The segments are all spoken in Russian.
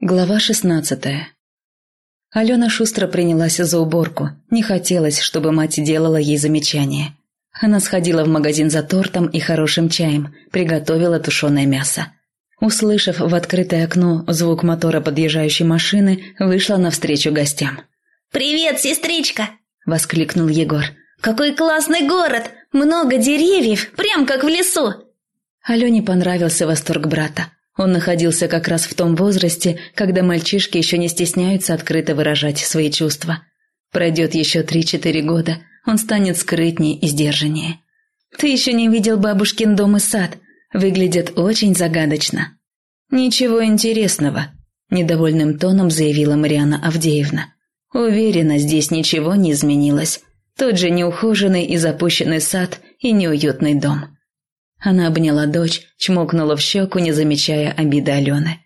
Глава шестнадцатая. Алена шустро принялась за уборку. Не хотелось, чтобы мать делала ей замечания. Она сходила в магазин за тортом и хорошим чаем, приготовила тушеное мясо. Услышав в открытое окно звук мотора подъезжающей машины, вышла навстречу гостям. «Привет, сестричка!» – воскликнул Егор. «Какой классный город! Много деревьев, прям как в лесу!» Алене понравился восторг брата. Он находился как раз в том возрасте, когда мальчишки еще не стесняются открыто выражать свои чувства. Пройдет еще три-четыре года, он станет скрытнее и сдержаннее. «Ты еще не видел бабушкин дом и сад. Выглядят очень загадочно». «Ничего интересного», – недовольным тоном заявила Мариана Авдеевна. «Уверена, здесь ничего не изменилось. Тот же неухоженный и запущенный сад и неуютный дом». Она обняла дочь, чмокнула в щеку, не замечая обиды Алены.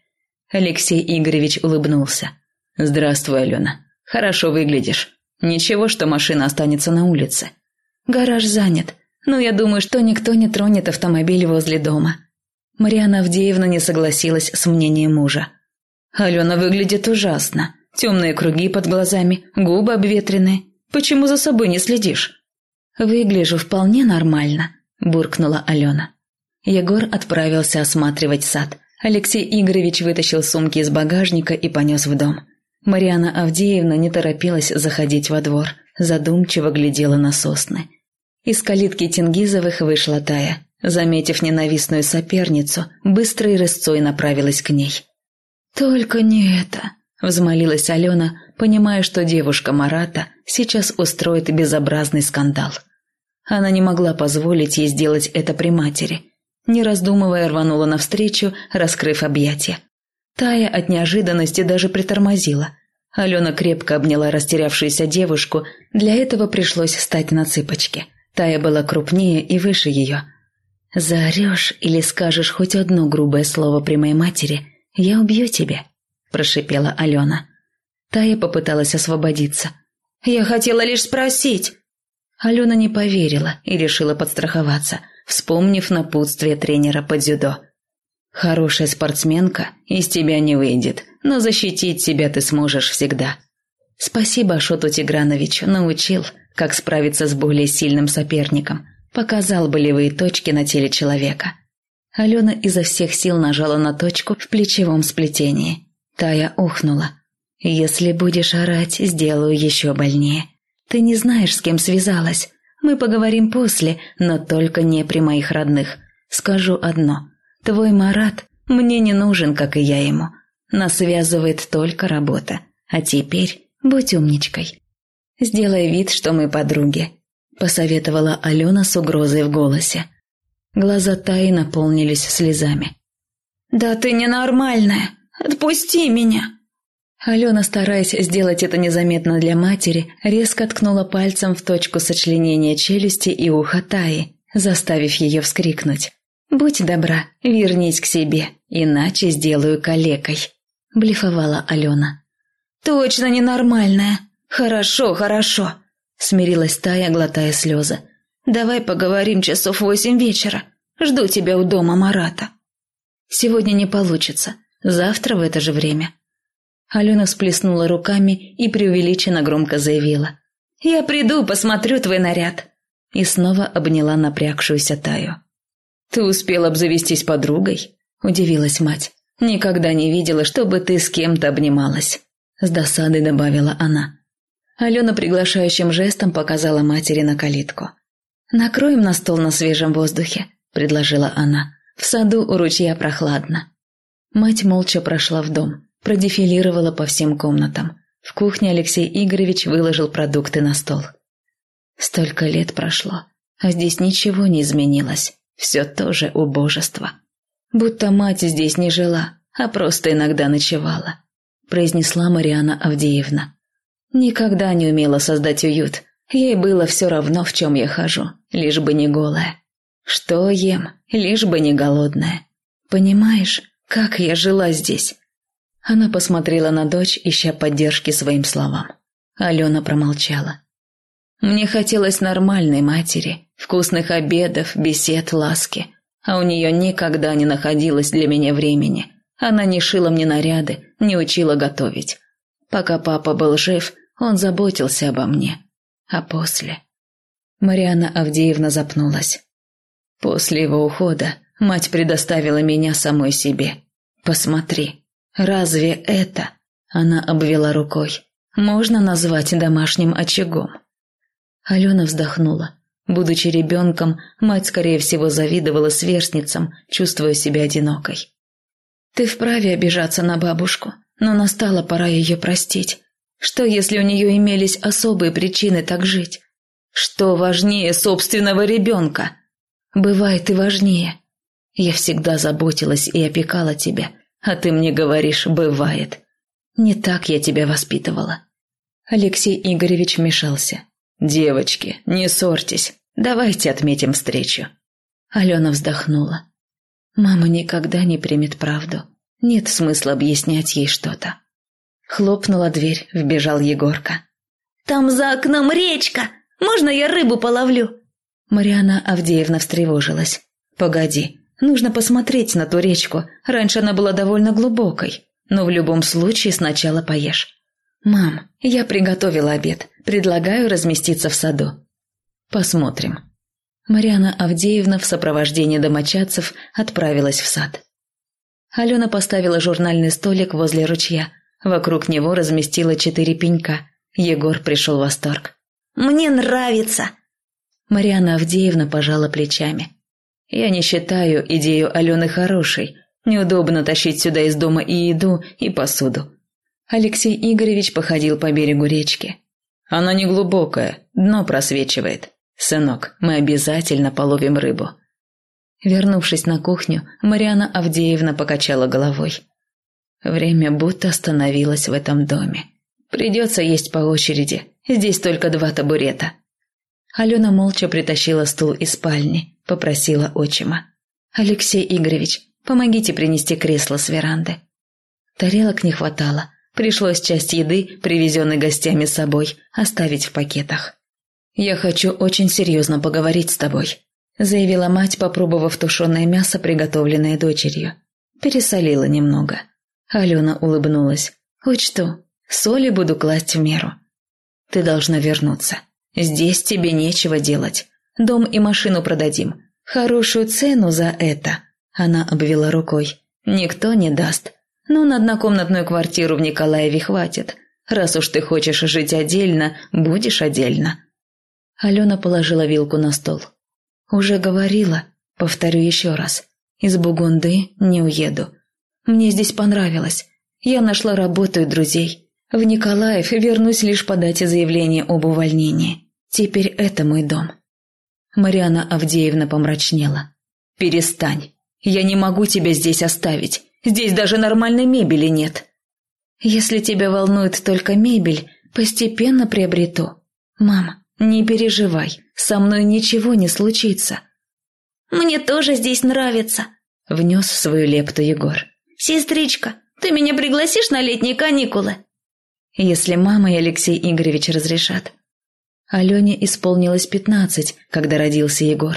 Алексей Игоревич улыбнулся. «Здравствуй, Алена. Хорошо выглядишь. Ничего, что машина останется на улице. Гараж занят, но я думаю, что никто не тронет автомобиль возле дома». Мариана Авдеевна не согласилась с мнением мужа. «Алена выглядит ужасно. Темные круги под глазами, губы обветренные. Почему за собой не следишь?» «Выгляжу вполне нормально», – буркнула Алена. Егор отправился осматривать сад. Алексей Игоревич вытащил сумки из багажника и понес в дом. Мариана Авдеевна не торопилась заходить во двор, задумчиво глядела на сосны. Из калитки Тенгизовых вышла Тая. Заметив ненавистную соперницу, быстрой рысцой направилась к ней. «Только не это!» – взмолилась Алена, понимая, что девушка Марата сейчас устроит безобразный скандал – она не могла позволить ей сделать это при матери. Не раздумывая, рванула навстречу, раскрыв объятия. Тая от неожиданности даже притормозила. Алена крепко обняла растерявшуюся девушку, для этого пришлось встать на цыпочки. Тая была крупнее и выше ее. «Заорешь или скажешь хоть одно грубое слово при моей матери, я убью тебя», – прошипела Алена. Тая попыталась освободиться. «Я хотела лишь спросить», Алена не поверила и решила подстраховаться, вспомнив напутствие тренера по дзюдо. «Хорошая спортсменка из тебя не выйдет, но защитить себя ты сможешь всегда». Спасибо Ашоту Тиграновичу, научил, как справиться с более сильным соперником, показал болевые точки на теле человека. Алена изо всех сил нажала на точку в плечевом сплетении. Тая ухнула. «Если будешь орать, сделаю еще больнее». Ты не знаешь, с кем связалась. Мы поговорим после, но только не при моих родных. Скажу одно. Твой Марат мне не нужен, как и я ему. Нас связывает только работа. А теперь будь умничкой. Сделай вид, что мы подруги», – посоветовала Алена с угрозой в голосе. Глаза Таи наполнились слезами. «Да ты ненормальная! Отпусти меня!» Алена, стараясь сделать это незаметно для матери, резко ткнула пальцем в точку сочленения челюсти и уха Таи, заставив ее вскрикнуть. «Будь добра, вернись к себе, иначе сделаю калекой», – блефовала Алена. «Точно ненормальная. Хорошо, хорошо», – смирилась Тая, глотая слезы. «Давай поговорим часов восемь вечера. Жду тебя у дома Марата». «Сегодня не получится. Завтра в это же время», Алена всплеснула руками и преувеличенно громко заявила. «Я приду, посмотрю твой наряд». И снова обняла напрягшуюся Таю. «Ты успел обзавестись подругой?» – удивилась мать. «Никогда не видела, чтобы ты с кем-то обнималась», – с досадой добавила она. Алена приглашающим жестом показала матери на калитку. «Накроем на стол на свежем воздухе», – предложила она. «В саду у ручья прохладно». Мать молча прошла в дом продефилировала по всем комнатам. В кухне Алексей Игоревич выложил продукты на стол. Столько лет прошло, а здесь ничего не изменилось. Все тоже убожество. Будто мать здесь не жила, а просто иногда ночевала, произнесла Мариана Авдеевна. Никогда не умела создать уют. Ей было все равно, в чем я хожу, лишь бы не голая. Что ем, лишь бы не голодная. Понимаешь, как я жила здесь? Она посмотрела на дочь, ища поддержки своим словам. Алена промолчала. Мне хотелось нормальной матери, вкусных обедов, бесед, ласки. А у нее никогда не находилось для меня времени. Она не шила мне наряды, не учила готовить. Пока папа был жив, он заботился обо мне. А после... Мариана Авдеевна запнулась. После его ухода мать предоставила меня самой себе. Посмотри, разве это, она обвела рукой, можно назвать домашним очагом? Алена вздохнула. Будучи ребенком, мать, скорее всего, завидовала сверстницам, чувствуя себя одинокой. «Ты вправе обижаться на бабушку, но настала пора ее простить. Что, если у нее имелись особые причины так жить? Что важнее собственного ребенка? Бывает и важнее. Я всегда заботилась и опекала тебя, а ты мне говоришь «бывает». Не так я тебя воспитывала. Алексей Игоревич вмешался. «Девочки, не ссорьтесь. Давайте отметим встречу». Алена вздохнула. Мама никогда не примет правду. Нет смысла объяснять ей что-то. Хлопнула дверь, вбежал Егорка. «Там за окном речка! Можно я рыбу половлю?» Мариана Авдеевна встревожилась. «Погоди, нужно посмотреть на ту речку. Раньше она была довольно глубокой. Но в любом случае сначала поешь. Мам, я приготовила обед. Предлагаю разместиться в саду. Посмотрим. Мариана Авдеевна в сопровождении домочадцев отправилась в сад. Алена поставила журнальный столик возле ручья. Вокруг него разместила четыре пенька. Егор пришел в восторг. «Мне нравится!» Мариана Авдеевна пожала плечами. «Я не считаю идею Алены хорошей. Неудобно тащить сюда из дома и еду, и посуду». Алексей Игоревич походил по берегу речки. «Она не глубокая, дно просвечивает. Сынок, мы обязательно половим рыбу». Вернувшись на кухню, Мариана Авдеевна покачала головой. Время будто остановилось в этом доме. Придется есть по очереди. Здесь только два табурета. Алена молча притащила стул из спальни, попросила отчима. «Алексей Игоревич, помогите принести кресло с веранды». Тарелок не хватало. Пришлось часть еды, привезенной гостями с собой, оставить в пакетах. «Я хочу очень серьезно поговорить с тобой», заявила мать, попробовав тушеное мясо, приготовленное дочерью. Пересолила немного. Алена улыбнулась. «Учту, соли буду класть в меру. Ты должна вернуться. Здесь тебе нечего делать. Дом и машину продадим. Хорошую цену за это». Она обвела рукой. «Никто не даст. Но на однокомнатную квартиру в Николаеве хватит. Раз уж ты хочешь жить отдельно, будешь отдельно». Алена положила вилку на стол. «Уже говорила, повторю еще раз. Из Бугунды не уеду. Мне здесь понравилось. Я нашла работу и друзей. В Николаев вернусь лишь подать заявление об увольнении. Теперь это мой дом». Мариана Авдеевна помрачнела. «Перестань. Я не могу тебя здесь оставить. Здесь даже нормальной мебели нет». «Если тебя волнует только мебель, постепенно приобрету. Мама, не переживай, со мной ничего не случится». «Мне тоже здесь нравится», — внес свою лепту Егор. «Сестричка, ты меня пригласишь на летние каникулы?» «Если мама и Алексей Игоревич разрешат». Алене исполнилось пятнадцать, когда родился Егор.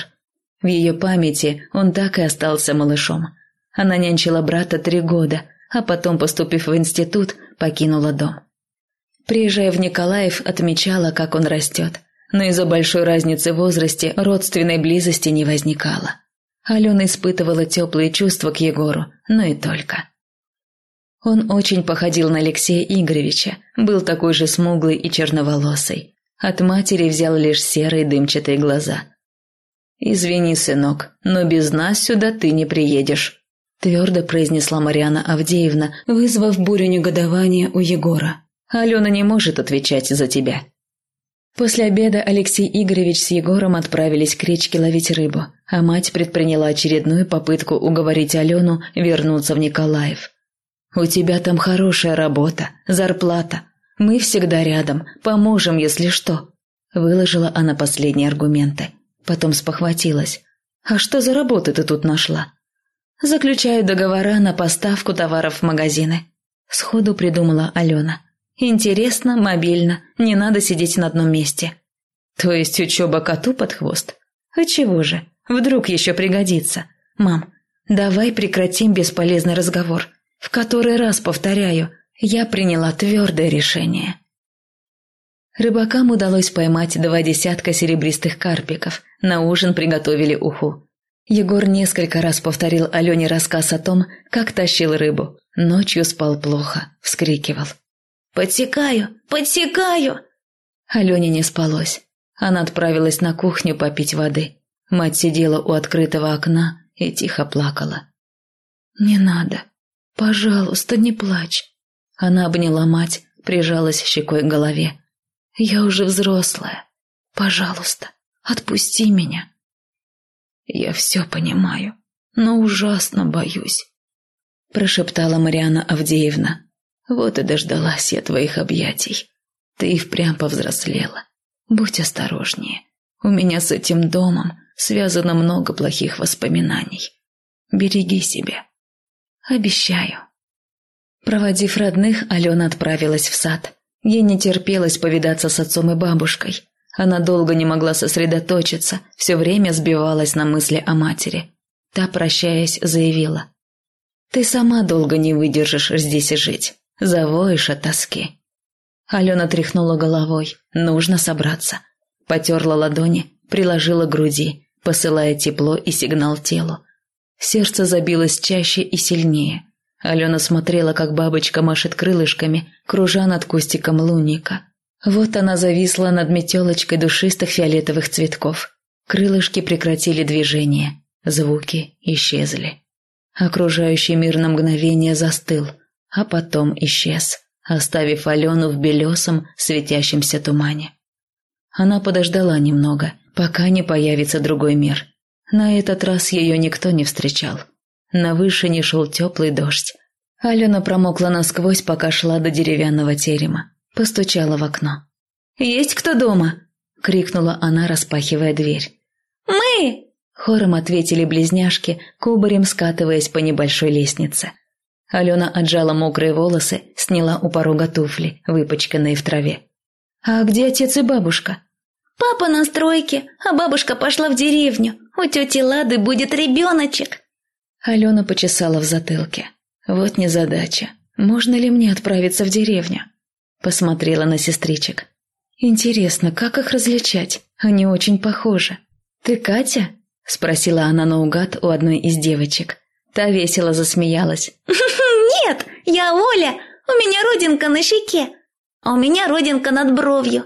В ее памяти он так и остался малышом. Она нянчила брата три года, а потом, поступив в институт, покинула дом. Приезжая в Николаев, отмечала, как он растет, но из-за большой разницы в возрасте родственной близости не возникало. Алена испытывала теплые чувства к Егору, но и только. Он очень походил на Алексея Игоревича, был такой же смуглый и черноволосый. От матери взял лишь серые дымчатые глаза. «Извини, сынок, но без нас сюда ты не приедешь», твердо произнесла Мариана Авдеевна, вызвав бурю негодования у Егора. «Алена не может отвечать за тебя. После обеда Алексей Игоревич с Егором отправились к речке ловить рыбу, а мать предприняла очередную попытку уговорить Алену вернуться в Николаев. «У тебя там хорошая работа, зарплата. Мы всегда рядом, поможем, если что», – выложила она последние аргументы. Потом спохватилась. «А что за работу ты тут нашла?» «Заключаю договора на поставку товаров в магазины», – сходу придумала Алена. Интересно, мобильно, не надо сидеть на одном месте. То есть учеба коту под хвост? А чего же, вдруг еще пригодится. Мам, давай прекратим бесполезный разговор. В который раз повторяю, я приняла твердое решение. Рыбакам удалось поймать два десятка серебристых карпиков, на ужин приготовили уху. Егор несколько раз повторил Алене рассказ о том, как тащил рыбу. Ночью спал плохо, вскрикивал. «Подсекаю! Подсекаю!» Алене не спалось. Она отправилась на кухню попить воды. Мать сидела у открытого окна и тихо плакала. «Не надо. Пожалуйста, не плачь». Она обняла мать, прижалась щекой к голове. «Я уже взрослая. Пожалуйста, отпусти меня». «Я все понимаю, но ужасно боюсь», – прошептала Мариана Авдеевна. «Вот и дождалась я твоих объятий. Ты и впрямь повзрослела. Будь осторожнее. У меня с этим домом связано много плохих воспоминаний. Береги себя. Обещаю». Проводив родных, Алена отправилась в сад. Ей не терпелось повидаться с отцом и бабушкой. Она долго не могла сосредоточиться, все время сбивалась на мысли о матери. Та, прощаясь, заявила. «Ты сама долго не выдержишь здесь и жить. Завоешь от тоски». Алена тряхнула головой. «Нужно собраться». Потерла ладони, приложила к груди, посылая тепло и сигнал телу. Сердце забилось чаще и сильнее. Алена смотрела, как бабочка машет крылышками, кружа над кустиком лунника. Вот она зависла над метелочкой душистых фиолетовых цветков. Крылышки прекратили движение, звуки исчезли. Окружающий мир на мгновение застыл, а потом исчез, оставив Алену в белесом, светящемся тумане. Она подождала немного, пока не появится другой мир. На этот раз ее никто не встречал. На вышине шел теплый дождь. Алена промокла насквозь, пока шла до деревянного терема. Постучала в окно. «Есть кто дома?» – крикнула она, распахивая дверь. «Мы!» – хором ответили близняшки, кубарем скатываясь по небольшой лестнице. Алена отжала мокрые волосы, сняла у порога туфли, выпачканные в траве. «А где отец и бабушка?» «Папа на стройке, а бабушка пошла в деревню. У тети Лады будет ребеночек». Алена почесала в затылке. «Вот незадача. Можно ли мне отправиться в деревню?» Посмотрела на сестричек. «Интересно, как их различать? Они очень похожи. Ты Катя?» Спросила она наугад у одной из девочек. Та весело засмеялась. «Нет, я Оля. У меня родинка на щеке. А у меня родинка над бровью».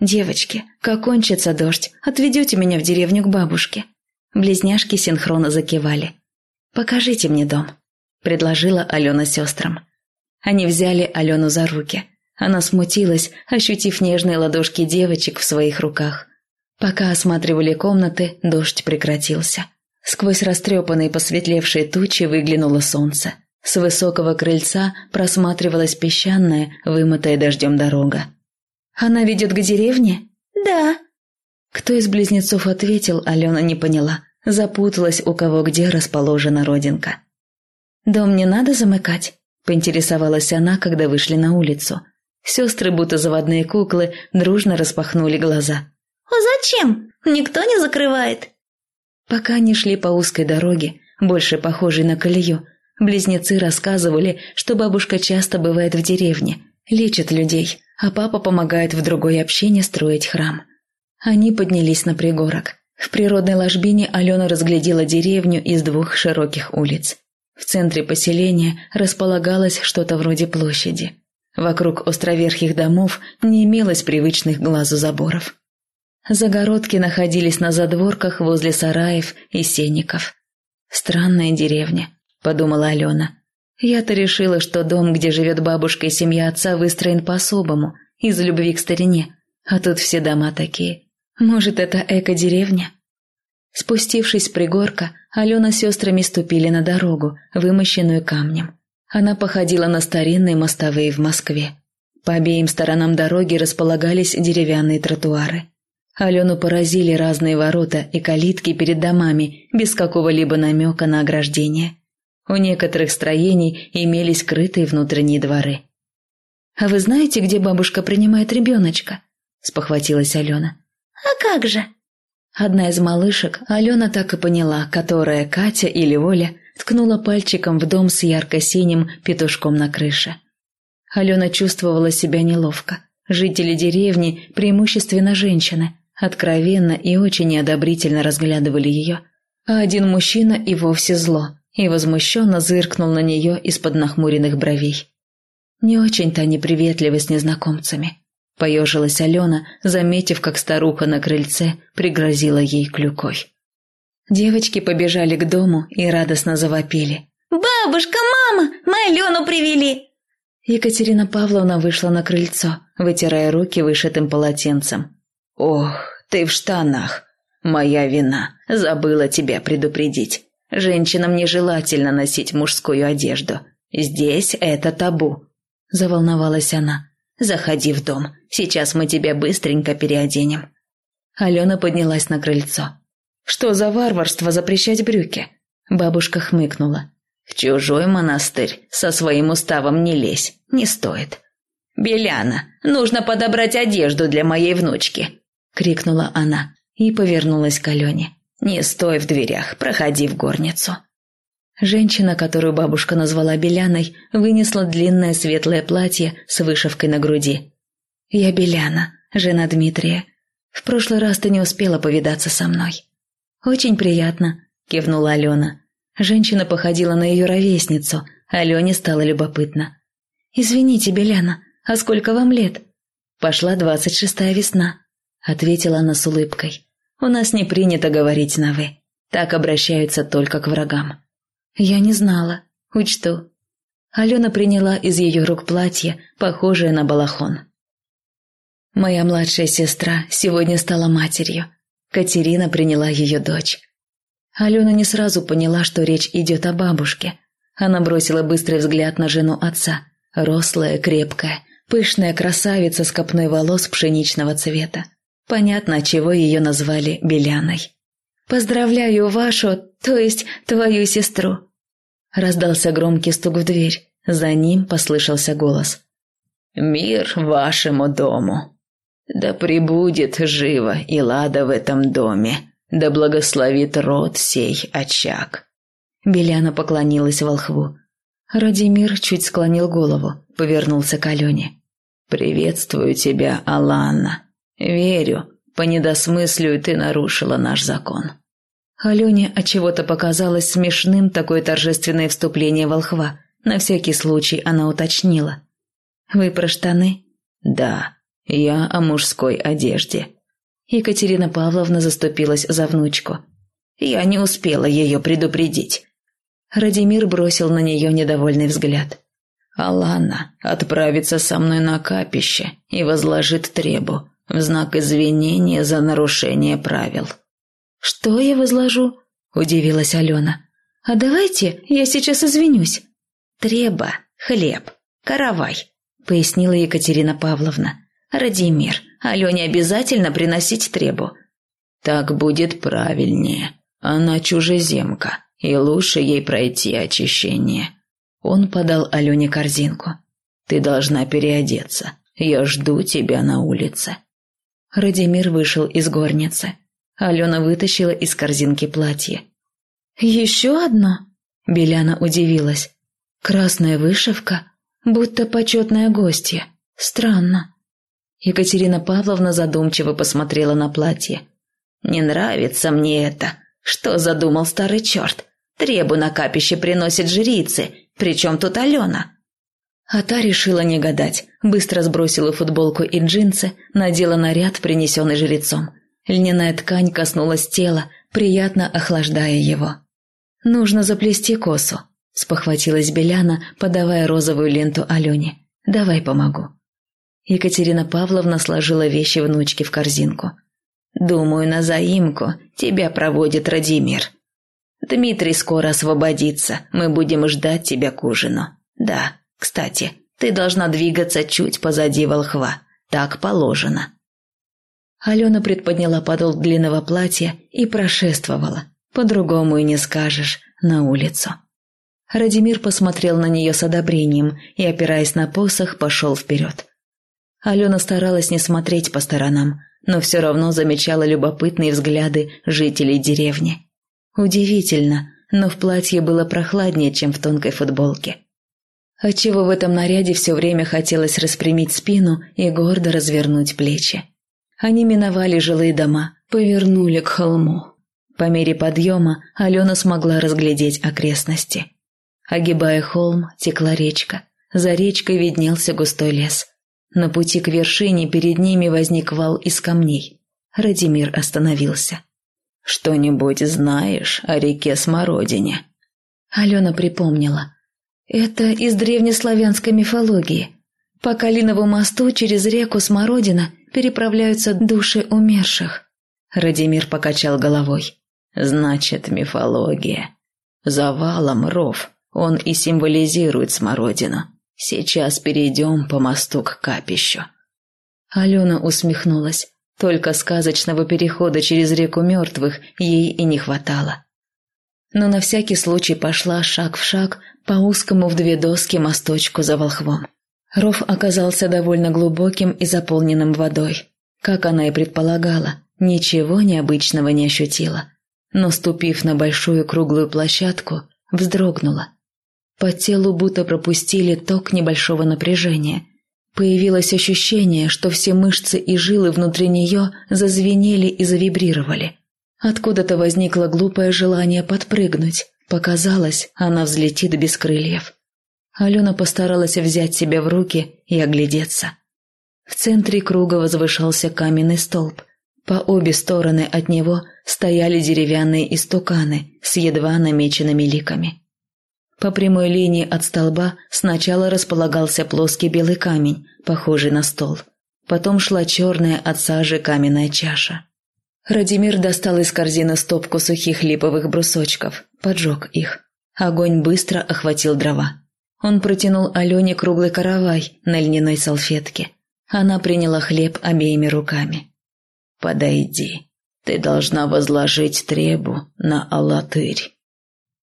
«Девочки, как кончится дождь, отведете меня в деревню к бабушке». Близняшки синхронно закивали. «Покажите мне дом», – предложила Алена сестрам. Они взяли Алену за руки – она смутилась, ощутив нежные ладошки девочек в своих руках. Пока осматривали комнаты, дождь прекратился. Сквозь растрепанные посветлевшие тучи выглянуло солнце. С высокого крыльца просматривалась песчаная, вымытая дождем дорога. «Она ведет к деревне?» «Да». Кто из близнецов ответил, Алена не поняла. Запуталась, у кого где расположена родинка. «Дом не надо замыкать?» – поинтересовалась она, когда вышли на улицу – Сестры, будто заводные куклы, дружно распахнули глаза. «А зачем? Никто не закрывает». Пока они шли по узкой дороге, больше похожей на колею, близнецы рассказывали, что бабушка часто бывает в деревне, лечит людей, а папа помогает в другой общине строить храм. Они поднялись на пригорок. В природной ложбине Алена разглядела деревню из двух широких улиц. В центре поселения располагалось что-то вроде площади – Вокруг островерхих домов не имелось привычных глазу заборов. Загородки находились на задворках возле сараев и сенников. «Странная деревня», – подумала Алена. «Я-то решила, что дом, где живет бабушка и семья отца, выстроен по-особому, из любви к старине, а тут все дома такие. Может, это эко-деревня?» Спустившись с пригорка, Алена с сестрами ступили на дорогу, вымощенную камнем. Она походила на старинные мостовые в Москве. По обеим сторонам дороги располагались деревянные тротуары. Алену поразили разные ворота и калитки перед домами, без какого-либо намека на ограждение. У некоторых строений имелись крытые внутренние дворы. «А вы знаете, где бабушка принимает ребеночка?» – спохватилась Алена. «А как же?» Одна из малышек, Алена так и поняла, которая, Катя или Оля, ткнула пальчиком в дом с ярко-синим петушком на крыше. Алена чувствовала себя неловко. Жители деревни, преимущественно женщины, откровенно и очень неодобрительно разглядывали ее. А один мужчина и вовсе зло, и возмущенно зыркнул на нее из-под нахмуренных бровей. Не очень-то неприветливы с незнакомцами. Поежилась Алена, заметив, как старуха на крыльце пригрозила ей клюкой. Девочки побежали к дому и радостно завопили. «Бабушка, мама, мы Алену привели!» Екатерина Павловна вышла на крыльцо, вытирая руки вышитым полотенцем. «Ох, ты в штанах! Моя вина, забыла тебя предупредить. Женщинам нежелательно носить мужскую одежду. Здесь это табу», – заволновалась она. «Заходи в дом, сейчас мы тебя быстренько переоденем». Алена поднялась на крыльцо. «Что за варварство запрещать брюки?» Бабушка хмыкнула. «В чужой монастырь со своим уставом не лезь, не стоит». «Беляна, нужно подобрать одежду для моей внучки!» — крикнула она и повернулась к Алене. «Не стой в дверях, проходи в горницу». Женщина, которую бабушка назвала Беляной, вынесла длинное светлое платье с вышивкой на груди. «Я Беляна, жена Дмитрия. В прошлый раз ты не успела повидаться со мной». «Очень приятно», – кивнула Алена. Женщина походила на ее ровесницу, Алене стало любопытно. «Извините, Беляна, а сколько вам лет?» «Пошла двадцать шестая весна», – ответила она с улыбкой. «У нас не принято говорить на «вы». Так обращаются только к врагам». «Я не знала. Учту». Алена приняла из ее рук платье, похожее на балахон. «Моя младшая сестра сегодня стала матерью. Катерина приняла ее дочь. Алена не сразу поняла, что речь идет о бабушке. Она бросила быстрый взгляд на жену отца. Рослая, крепкая, пышная красавица с копной волос пшеничного цвета. Понятно, чего ее назвали Беляной. «Поздравляю вашу, то есть твою сестру!» Раздался громкий стук в дверь. За ним послышался голос. «Мир вашему дому!» Да пребудет живо и лада в этом доме, да благословит род сей очаг. Беляна поклонилась волхву. Радимир чуть склонил голову, повернулся к Алене. «Приветствую тебя, Алана. Верю, по недосмыслию ты нарушила наш закон». Алене отчего-то показалось смешным такое торжественное вступление волхва. На всякий случай она уточнила. «Вы про штаны?» «Да, я о мужской одежде. Екатерина Павловна заступилась за внучку. Я не успела ее предупредить. Радимир бросил на нее недовольный взгляд. «Алана отправится со мной на капище и возложит требу в знак извинения за нарушение правил». «Что я возложу?» – удивилась Алена. «А давайте я сейчас извинюсь». «Треба, хлеб, каравай», – пояснила Екатерина Павловна. «Радимир, Алене обязательно приносить требу». «Так будет правильнее. Она чужеземка, и лучше ей пройти очищение». Он подал Алене корзинку. «Ты должна переодеться. Я жду тебя на улице». Радимир вышел из горницы. Алена вытащила из корзинки платье. «Еще одно?» Беляна удивилась. «Красная вышивка, будто почетная гостья. Странно». Екатерина Павловна задумчиво посмотрела на платье. «Не нравится мне это. Что задумал старый черт? Требу на капище приносит жрицы, причем тут Алена». А та решила не гадать, быстро сбросила футболку и джинсы, надела наряд, принесенный жрецом. Льняная ткань коснулась тела, приятно охлаждая его. «Нужно заплести косу», – спохватилась Беляна, подавая розовую ленту Алене. «Давай помогу». Екатерина Павловна сложила вещи внучки в корзинку. «Думаю, на заимку тебя проводит Радимир. Дмитрий скоро освободится, мы будем ждать тебя к ужину. Да, кстати, ты должна двигаться чуть позади волхва, так положено». Алена предподняла подол длинного платья и прошествовала, по-другому и не скажешь, на улицу. Радимир посмотрел на нее с одобрением и, опираясь на посох, пошел вперед. Алена старалась не смотреть по сторонам, но все равно замечала любопытные взгляды жителей деревни. Удивительно, но в платье было прохладнее, чем в тонкой футболке. Отчего в этом наряде все время хотелось распрямить спину и гордо развернуть плечи. Они миновали жилые дома, повернули к холму. По мере подъема Алена смогла разглядеть окрестности. Огибая холм, текла речка. За речкой виднелся густой лес. На пути к вершине перед ними возник вал из камней. Радимир остановился. «Что-нибудь знаешь о реке Смородине?» Алена припомнила. «Это из древнеславянской мифологии. По Калиновому мосту через реку Смородина переправляются души умерших». Радимир покачал головой. «Значит, мифология. Завалом ров. Он и символизирует смородину. Сейчас перейдем по мосту к капищу». Алена усмехнулась. Только сказочного перехода через реку мертвых ей и не хватало. Но на всякий случай пошла шаг в шаг по узкому в две доски мосточку за волхвом. Ров оказался довольно глубоким и заполненным водой. Как она и предполагала, ничего необычного не ощутила. Но ступив на большую круглую площадку, вздрогнула. По телу будто пропустили ток небольшого напряжения – Появилось ощущение, что все мышцы и жилы внутри нее зазвенели и завибрировали. Откуда-то возникло глупое желание подпрыгнуть. Показалось, она взлетит без крыльев. Алена постаралась взять себя в руки и оглядеться. В центре круга возвышался каменный столб. По обе стороны от него стояли деревянные истуканы с едва намеченными ликами. По прямой линии от столба сначала располагался плоский белый камень, похожий на стол. Потом шла черная от сажи каменная чаша. Радимир достал из корзины стопку сухих липовых брусочков, поджег их. Огонь быстро охватил дрова. Он протянул Алене круглый каравай на льняной салфетке. Она приняла хлеб обеими руками. «Подойди. Ты должна возложить требу на алатырь».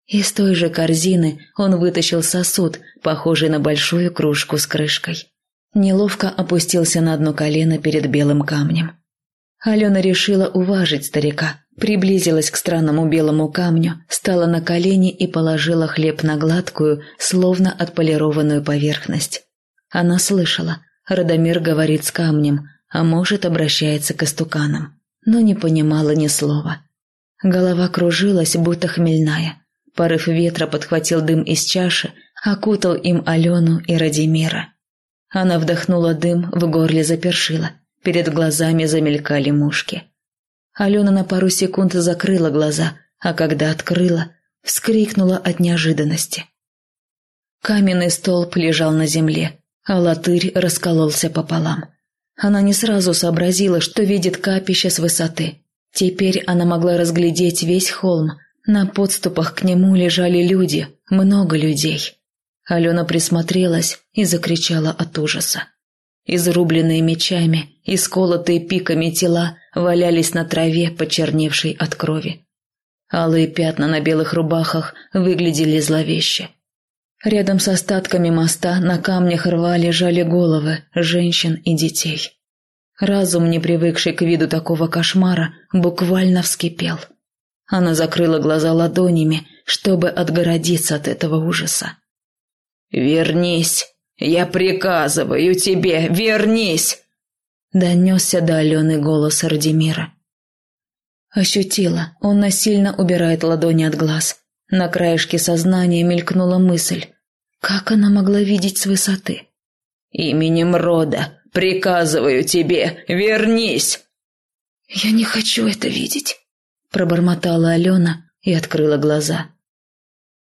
Из той же корзины он вытащил сосуд, похожий на большую кружку с крышкой. Неловко опустился на одно колено перед белым камнем. Алена решила уважить старика, приблизилась к странному белому камню, стала на колени и положила хлеб на гладкую, словно отполированную поверхность. Она слышала, Радомир говорит с камнем, а может обращается к истуканам, но не понимала ни слова. Голова кружилась, будто хмельная. Порыв ветра подхватил дым из чаши, окутал им Алену и Радимира. Она вдохнула дым, в горле запершила, перед глазами замелькали мушки. Алена на пару секунд закрыла глаза, а когда открыла, вскрикнула от неожиданности. Каменный столб лежал на земле, а латырь раскололся пополам. Она не сразу сообразила, что видит капище с высоты. Теперь она могла разглядеть весь холм, на подступах к нему лежали люди, много людей. Алена присмотрелась и закричала от ужаса. Изрубленные мечами и сколотые пиками тела валялись на траве, почерневшей от крови. Алые пятна на белых рубахах выглядели зловеще. Рядом с остатками моста на камнях рва лежали головы женщин и детей. Разум, не привыкший к виду такого кошмара, буквально вскипел – она закрыла глаза ладонями, чтобы отгородиться от этого ужаса. «Вернись! Я приказываю тебе, вернись!» Донесся до Алены голос Ардемира. Ощутила, он насильно убирает ладони от глаз. На краешке сознания мелькнула мысль. Как она могла видеть с высоты? «Именем рода приказываю тебе, вернись!» «Я не хочу это видеть!» пробормотала Алена и открыла глаза.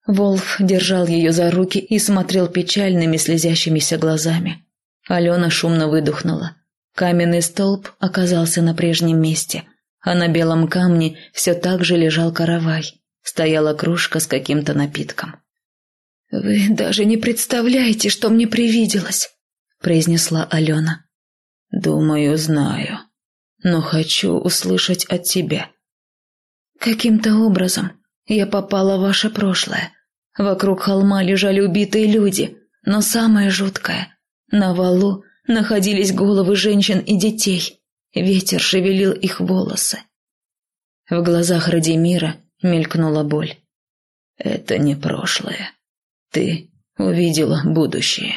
Волф держал ее за руки и смотрел печальными слезящимися глазами. Алена шумно выдохнула. Каменный столб оказался на прежнем месте, а на белом камне все так же лежал каравай. Стояла кружка с каким-то напитком. «Вы даже не представляете, что мне привиделось», – произнесла Алена. «Думаю, знаю, но хочу услышать от тебя», Каким-то образом я попала в ваше прошлое. Вокруг холма лежали убитые люди, но самое жуткое – на валу находились головы женщин и детей. Ветер шевелил их волосы. В глазах Радимира мелькнула боль. Это не прошлое. Ты увидела будущее.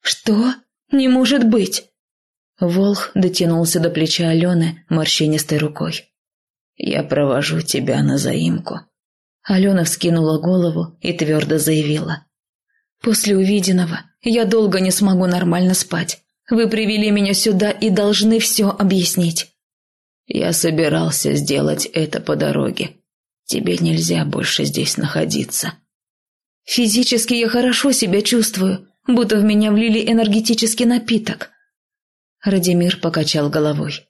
Что? Не может быть. Волх дотянулся до плеча Алены морщинистой рукой. «Я провожу тебя на заимку». Алена вскинула голову и твердо заявила. «После увиденного я долго не смогу нормально спать. Вы привели меня сюда и должны все объяснить». «Я собирался сделать это по дороге. Тебе нельзя больше здесь находиться». «Физически я хорошо себя чувствую, будто в меня влили энергетический напиток». Радимир покачал головой.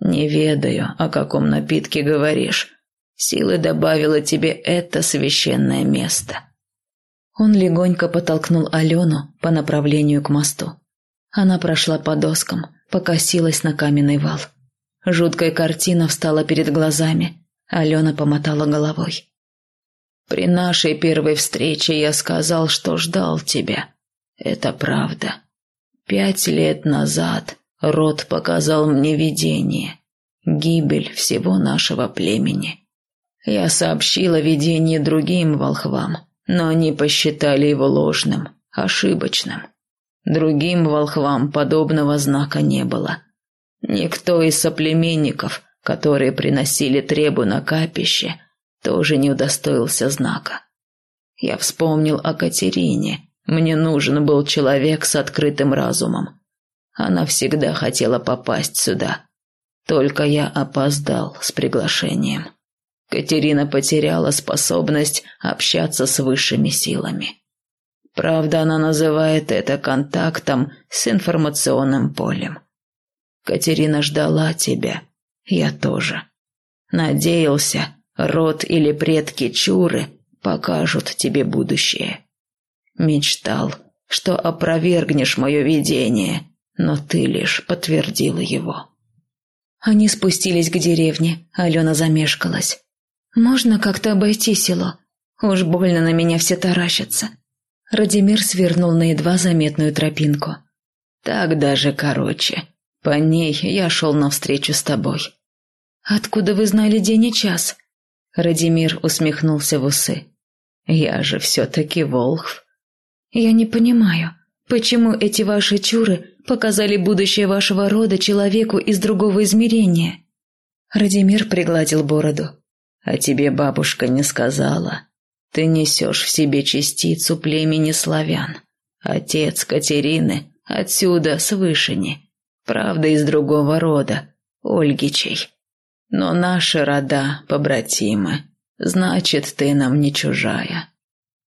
«Не ведаю, о каком напитке говоришь. Силы добавила тебе это священное место». Он легонько потолкнул Алену по направлению к мосту. Она прошла по доскам, покосилась на каменный вал. Жуткая картина встала перед глазами. Алена помотала головой. «При нашей первой встрече я сказал, что ждал тебя. Это правда. Пять лет назад Род показал мне видение. Гибель всего нашего племени. Я сообщила видение другим волхвам, но они посчитали его ложным, ошибочным. Другим волхвам подобного знака не было. Никто из соплеменников, которые приносили требу на капище, тоже не удостоился знака. Я вспомнил о Катерине. Мне нужен был человек с открытым разумом. Она всегда хотела попасть сюда. Только я опоздал с приглашением. Катерина потеряла способность общаться с высшими силами. Правда, она называет это контактом с информационным полем. Катерина ждала тебя. Я тоже. Надеялся, род или предки Чуры покажут тебе будущее. Мечтал, что опровергнешь мое видение – но ты лишь подтвердила его. Они спустились к деревне, Алена замешкалась. «Можно как-то обойти село? Уж больно на меня все таращатся». Радимир свернул на едва заметную тропинку. «Так даже короче. По ней я шел навстречу с тобой». «Откуда вы знали день и час?» Радимир усмехнулся в усы. «Я же все-таки Волхв». «Я не понимаю, почему эти ваши чуры показали будущее вашего рода человеку из другого измерения». Радимир пригладил бороду. «А тебе бабушка не сказала. Ты несешь в себе частицу племени славян. Отец Катерины отсюда, с Вышини. Правда, из другого рода, Ольгичей. Но наши рода побратимы. Значит, ты нам не чужая».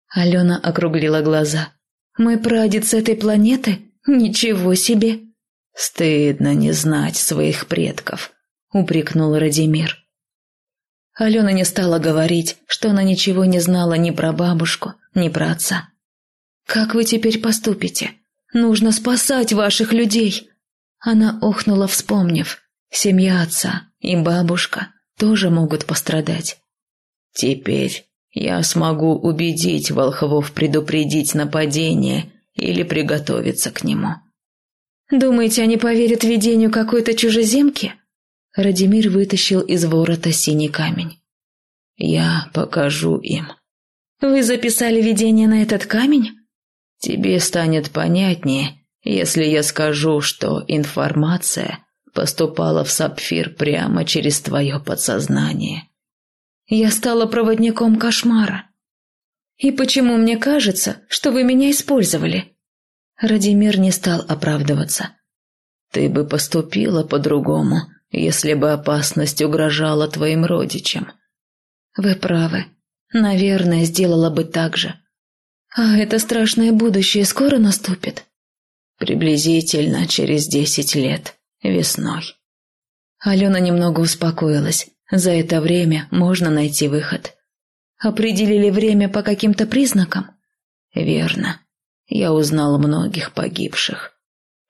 Алена округлила глаза. «Мой прадед с этой планеты? «Ничего себе!» «Стыдно не знать своих предков», — упрекнул Радимир. Алена не стала говорить, что она ничего не знала ни про бабушку, ни про отца. «Как вы теперь поступите? Нужно спасать ваших людей!» Она охнула, вспомнив. Семья отца и бабушка тоже могут пострадать. «Теперь я смогу убедить волхвов предупредить нападение или приготовиться к нему. «Думаете, они поверят видению какой-то чужеземки?» Радимир вытащил из ворота синий камень. «Я покажу им». «Вы записали видение на этот камень?» «Тебе станет понятнее, если я скажу, что информация поступала в сапфир прямо через твое подсознание». «Я стала проводником кошмара», «И почему мне кажется, что вы меня использовали?» Радимир не стал оправдываться. «Ты бы поступила по-другому, если бы опасность угрожала твоим родичам». «Вы правы. Наверное, сделала бы так же. А это страшное будущее скоро наступит?» «Приблизительно через десять лет, весной». Алена немного успокоилась. За это время можно найти выход. Определили время по каким-то признакам? Верно. Я узнал многих погибших.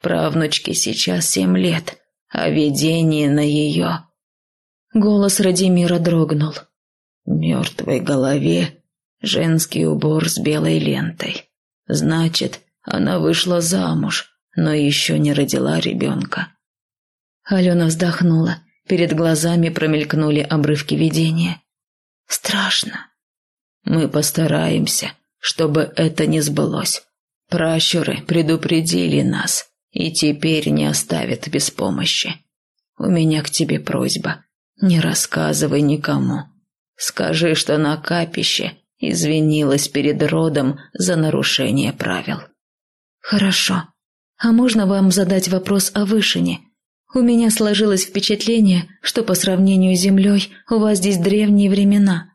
Правнучке сейчас семь лет, а видение на ее... Голос Радимира дрогнул. Мертвой голове женский убор с белой лентой. Значит, она вышла замуж, но еще не родила ребенка. Алена вздохнула. Перед глазами промелькнули обрывки видения. «Страшно. Мы постараемся, чтобы это не сбылось. Пращуры предупредили нас и теперь не оставят без помощи. У меня к тебе просьба. Не рассказывай никому. Скажи, что на капище извинилась перед родом за нарушение правил. Хорошо. А можно вам задать вопрос о вышине? У меня сложилось впечатление, что по сравнению с землей у вас здесь древние времена.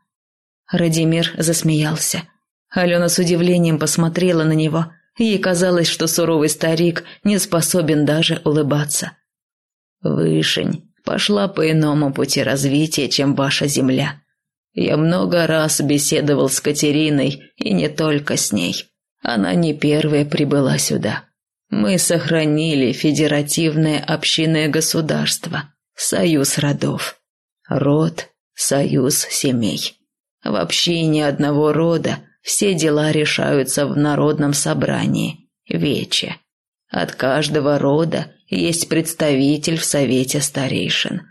Радимир засмеялся. Алена с удивлением посмотрела на него. Ей казалось, что суровый старик не способен даже улыбаться. «Вышень пошла по иному пути развития, чем ваша земля. Я много раз беседовал с Катериной, и не только с ней. Она не первая прибыла сюда. Мы сохранили федеративное общинное государство, союз родов. Род – союз семей. В общине одного рода все дела решаются в народном собрании, вече. От каждого рода есть представитель в совете старейшин.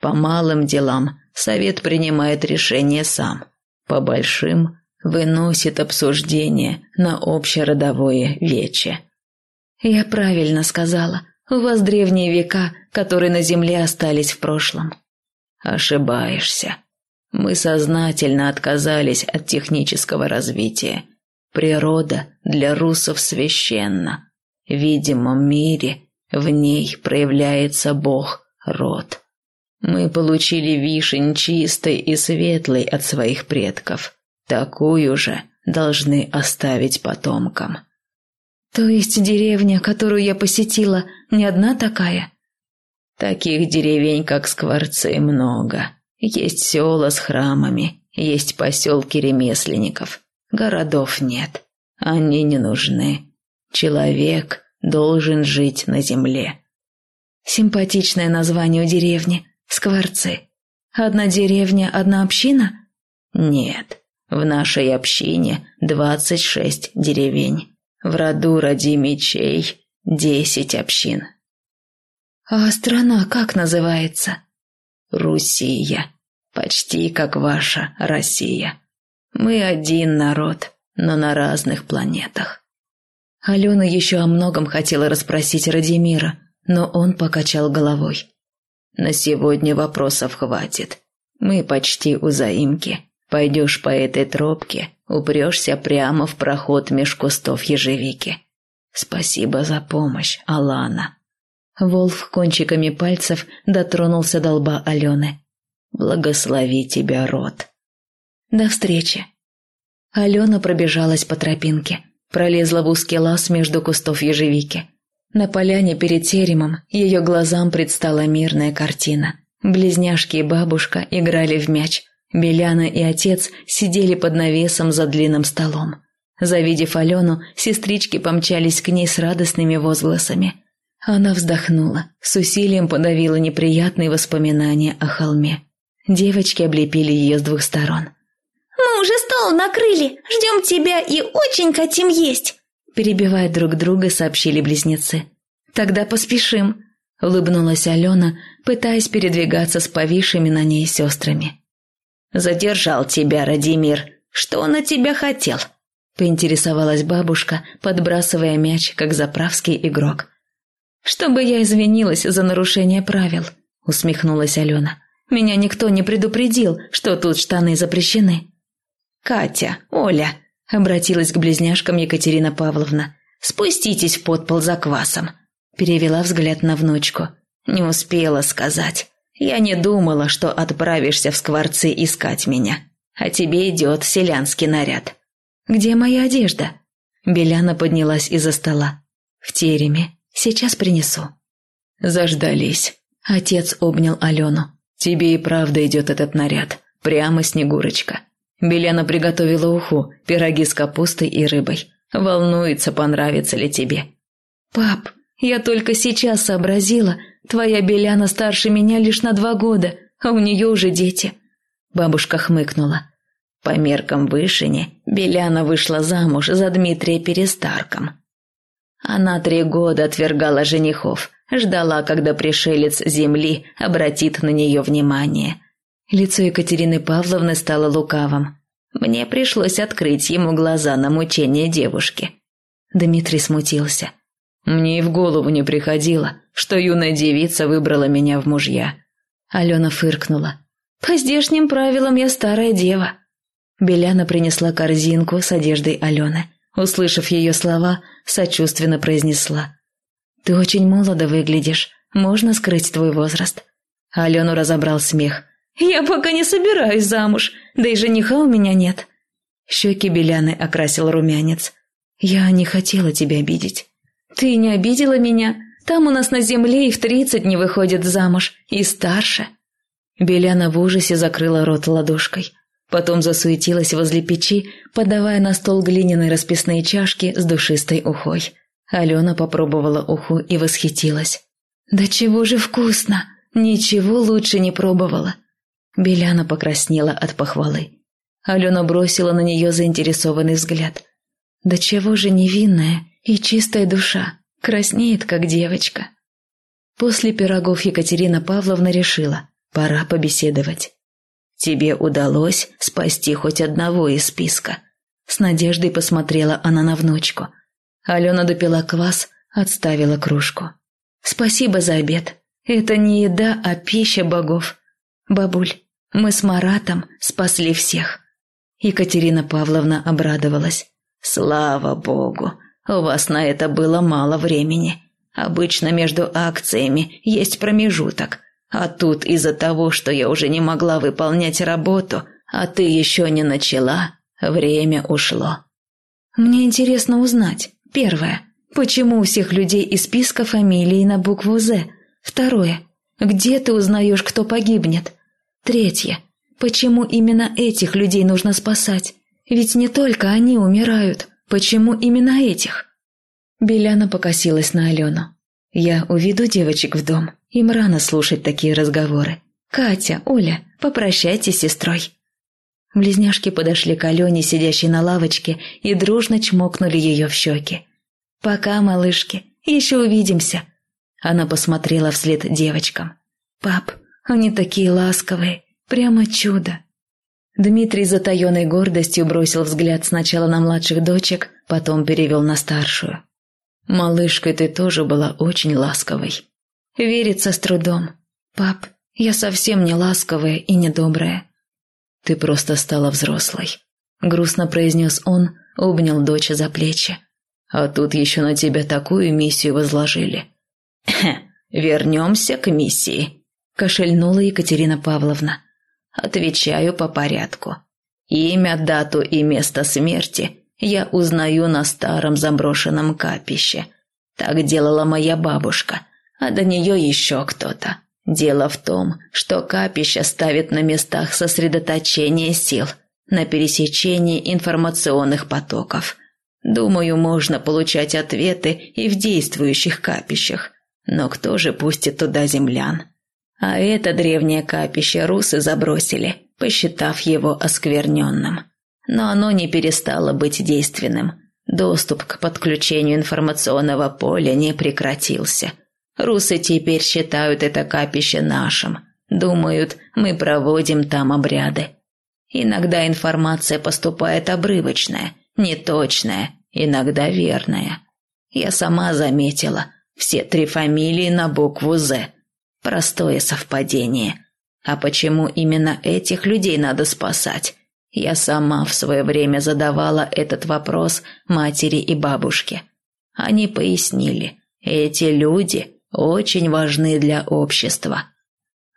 По малым делам совет принимает решение сам, по большим выносит обсуждение на общеродовое вече. Я правильно сказала. У вас древние века, которые на земле остались в прошлом. Ошибаешься. Мы сознательно отказались от технического развития. Природа для русов священна. В видимом мире в ней проявляется Бог род. Мы получили вишень чистой и светлой от своих предков. Такую же должны оставить потомкам. То есть деревня, которую я посетила, не одна такая? Таких деревень, как Скворцы, много. Есть села с храмами, есть поселки ремесленников. Городов нет. Они не нужны. Человек должен жить на земле. Симпатичное название у деревни – Скворцы. Одна деревня, одна община? Нет. В нашей общине двадцать шесть деревень. В роду роди мечей десять общин. А страна как называется? Русия. Почти как ваша Россия. Мы один народ, но на разных планетах. Алена еще о многом хотела расспросить Радимира, но он покачал головой. На сегодня вопросов хватит. Мы почти у заимки. Пойдешь по этой тропке, упрешься прямо в проход меж кустов ежевики. Спасибо за помощь, Алана. Волф кончиками пальцев дотронулся до лба Алены. Благослови тебя, род. До встречи. Алена пробежалась по тропинке, пролезла в узкий лаз между кустов ежевики. На поляне перед теремом ее глазам предстала мирная картина. Близняшки и бабушка играли в мяч – Беляна и отец сидели под навесом за длинным столом. Завидев Алену, сестрички помчались к ней с радостными возгласами. Она вздохнула, с усилием подавила неприятные воспоминания о холме. Девочки облепили ее с двух сторон. «Мы уже стол накрыли, ждем тебя и очень хотим есть!» Перебивая друг друга, сообщили близнецы. «Тогда поспешим», — улыбнулась Алена, пытаясь передвигаться с повисшими на ней сестрами. «Задержал тебя, Радимир. Что он от тебя хотел?» Поинтересовалась бабушка, подбрасывая мяч, как заправский игрок. «Чтобы я извинилась за нарушение правил», — усмехнулась Алена. «Меня никто не предупредил, что тут штаны запрещены». «Катя, Оля», — обратилась к близняшкам Екатерина Павловна, — «спуститесь в подпол за квасом», — перевела взгляд на внучку. «Не успела сказать». Я не думала, что отправишься в скворцы искать меня. А тебе идет селянский наряд. Где моя одежда? Беляна поднялась из-за стола. В тереме. Сейчас принесу. Заждались. Отец обнял Алену. Тебе и правда идет этот наряд. Прямо Снегурочка. Беляна приготовила уху, пироги с капустой и рыбой. Волнуется, понравится ли тебе. Пап, я только сейчас сообразила, Твоя Беляна старше меня лишь на два года, а у нее уже дети». Бабушка хмыкнула. По меркам Вышине Беляна вышла замуж за Дмитрия Перестарком. Она три года отвергала женихов, ждала, когда пришелец земли обратит на нее внимание. Лицо Екатерины Павловны стало лукавым. Мне пришлось открыть ему глаза на мучение девушки. Дмитрий смутился. Мне и в голову не приходило, что юная девица выбрала меня в мужья. Алена фыркнула. По здешним правилам я старая дева. Беляна принесла корзинку с одеждой Алены. Услышав ее слова, сочувственно произнесла. «Ты очень молодо выглядишь. Можно скрыть твой возраст?» Алену разобрал смех. «Я пока не собираюсь замуж, да и жениха у меня нет». Щеки Беляны окрасил румянец. «Я не хотела тебя обидеть». «Ты не обидела меня? Там у нас на земле и в тридцать не выходит замуж, и старше». Беляна в ужасе закрыла рот ладошкой. Потом засуетилась возле печи, подавая на стол глиняные расписные чашки с душистой ухой. Алена попробовала уху и восхитилась. «Да чего же вкусно! Ничего лучше не пробовала!» Беляна покраснела от похвалы. Алена бросила на нее заинтересованный взгляд. «Да чего же невинная и чистая душа, краснеет, как девочка!» После пирогов Екатерина Павловна решила, пора побеседовать. «Тебе удалось спасти хоть одного из списка?» С надеждой посмотрела она на внучку. Алена допила квас, отставила кружку. «Спасибо за обед. Это не еда, а пища богов. Бабуль, мы с Маратом спасли всех». Екатерина Павловна обрадовалась. «Слава богу, у вас на это было мало времени. Обычно между акциями есть промежуток, а тут из-за того, что я уже не могла выполнять работу, а ты еще не начала, время ушло. Мне интересно узнать. Первое. Почему у всех людей из списка фамилии на букву «З»? Второе. Где ты узнаешь, кто погибнет? Третье. Почему именно этих людей нужно спасать? Ведь не только они умирают. Почему именно этих? Беляна покосилась на Алену. Я уведу девочек в дом. Им рано слушать такие разговоры. Катя, Оля, попрощайтесь с сестрой. Близняшки подошли к Алене, сидящей на лавочке, и дружно чмокнули ее в щеки. «Пока, малышки, еще увидимся». Она посмотрела вслед девочкам. «Пап, они такие ласковые, прямо чудо». Дмитрий затаенной гордостью бросил взгляд сначала на младших дочек, потом перевел на старшую. «Малышкой ты тоже была очень ласковой». Верится с трудом. «Пап, я совсем не ласковая и недобрая». «Ты просто стала взрослой», — грустно произнес он, обнял дочь за плечи. «А тут еще на тебя такую миссию возложили». «Вернемся к миссии», — кошельнула Екатерина Павловна. «Отвечаю по порядку. Имя, дату и место смерти я узнаю на старом заброшенном капище. Так делала моя бабушка, а до нее еще кто-то. Дело в том, что капище ставит на местах сосредоточения сил, на пересечении информационных потоков. Думаю, можно получать ответы и в действующих капищах. Но кто же пустит туда землян? А это древнее капище русы забросили, посчитав его оскверненным но оно не перестало быть действенным. Доступ к подключению информационного поля не прекратился. Русы теперь считают это капище нашим. Думают, мы проводим там обряды. Иногда информация поступает обрывочная, неточная, иногда верная. Я сама заметила, все три фамилии на букву «З». Простое совпадение. А почему именно этих людей надо спасать? Я сама в свое время задавала этот вопрос матери и бабушке. Они пояснили, эти люди очень важны для общества.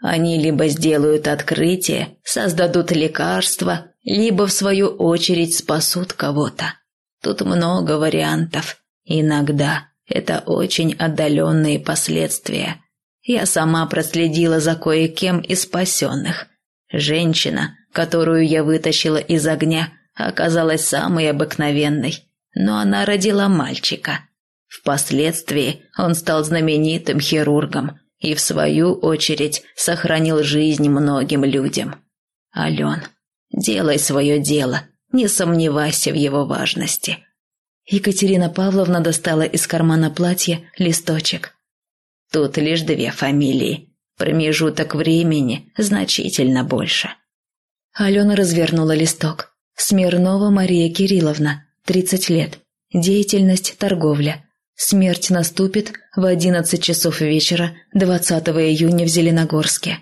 Они либо сделают открытие, создадут лекарства, либо в свою очередь спасут кого-то. Тут много вариантов. Иногда это очень отдаленные последствия. Я сама проследила за кое-кем из спасенных. Женщина, которую я вытащила из огня, оказалась самой обыкновенной, но она родила мальчика. Впоследствии он стал знаменитым хирургом и, в свою очередь, сохранил жизнь многим людям. Ален, делай свое дело, не сомневайся в его важности. Екатерина Павловна достала из кармана платья листочек. Тут лишь две фамилии. Промежуток времени значительно больше. Алена развернула листок. Смирнова Мария Кирилловна, 30 лет. Деятельность – торговля. Смерть наступит в 11 часов вечера 20 июня в Зеленогорске.